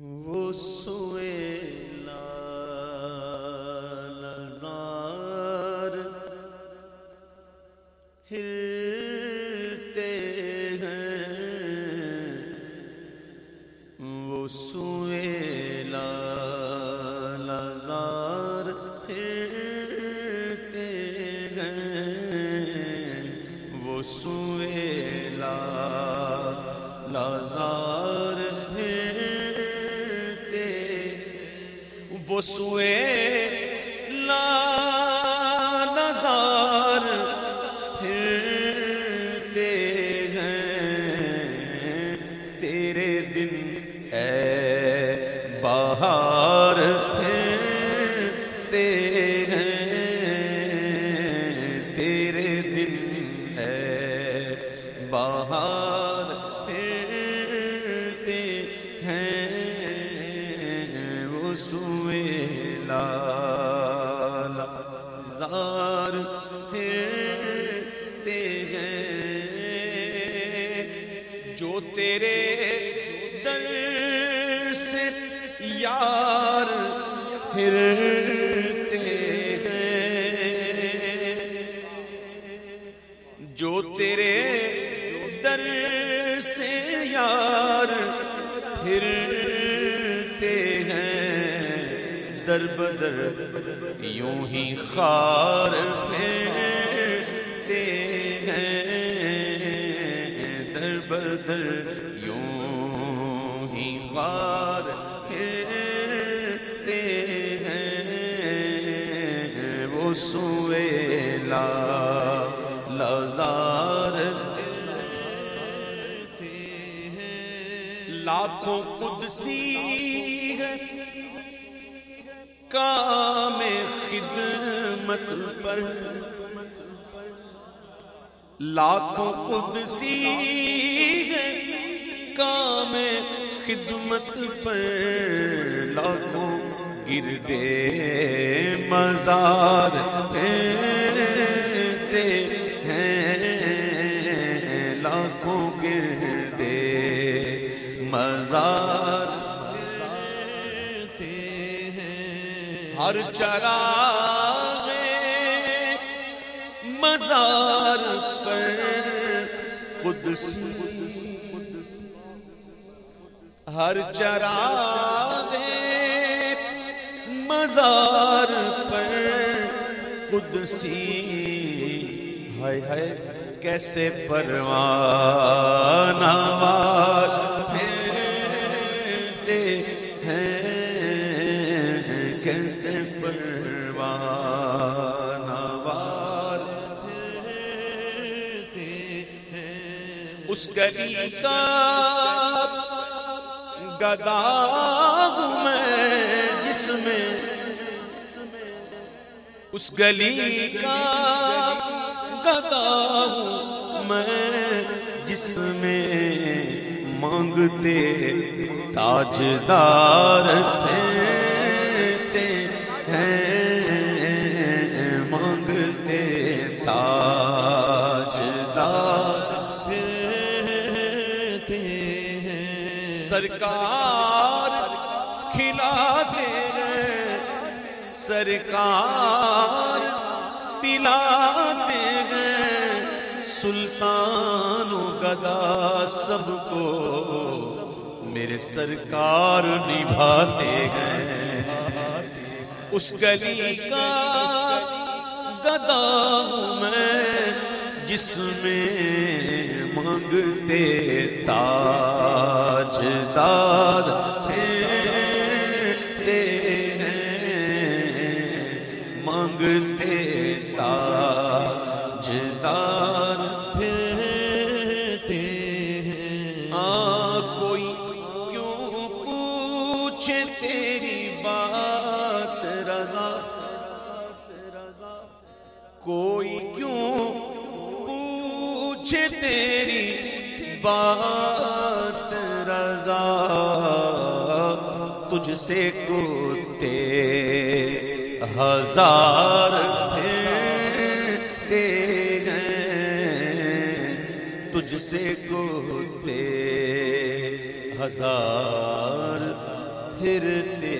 وہ وہ سوئے سے یار پھرتے ہیں۔ جو تیرے در سے یار پھرتے ہیں، در بدر یوں ہی خار سوئے لا لزار لاکھوں قدسی ہے۔ کام خدمت پر۔ لاکھوں قدسی ہے۔ کام خدمت پر۔ لاکھوں گردے مزار پھرتے ہیں، لاکھوں گردے مزار پھرتے ہیں۔ ہر چراغ مزار پر قدسی، ہر چراغ مزار پر قدسی۔ ہائے ہائے، کیسے پروانہ وار پھرتے ہیں؟ کیسے پروانہ وار پھرتے ہیں؟ اس گلی کا گدا ہوں میں جس میں اس گلی کا گدا ہوں میں، جس میں مانگتے تاجدار پھرتے ہیں، مانگتے تاجدار پھرتے ہیں۔ سرکار کھلاتے ہیں سرکار پلاتے ہیں، سلطان و گدا سب کو میرے سرکار نبھاتے ہیں۔ اس گلی کا گدا ہوں میں، جس میں مانگتے تاج مانگتے تاج پھرتے ہیں۔ آ، کوئی کیوں پوچھے تیری بات، رضا، کوئی کیوں پوچھے تیری بات، رضا، تجھ سے کتے ہزار پھرتے ہیں تجھ سے کوتے ہزار پھرتے۔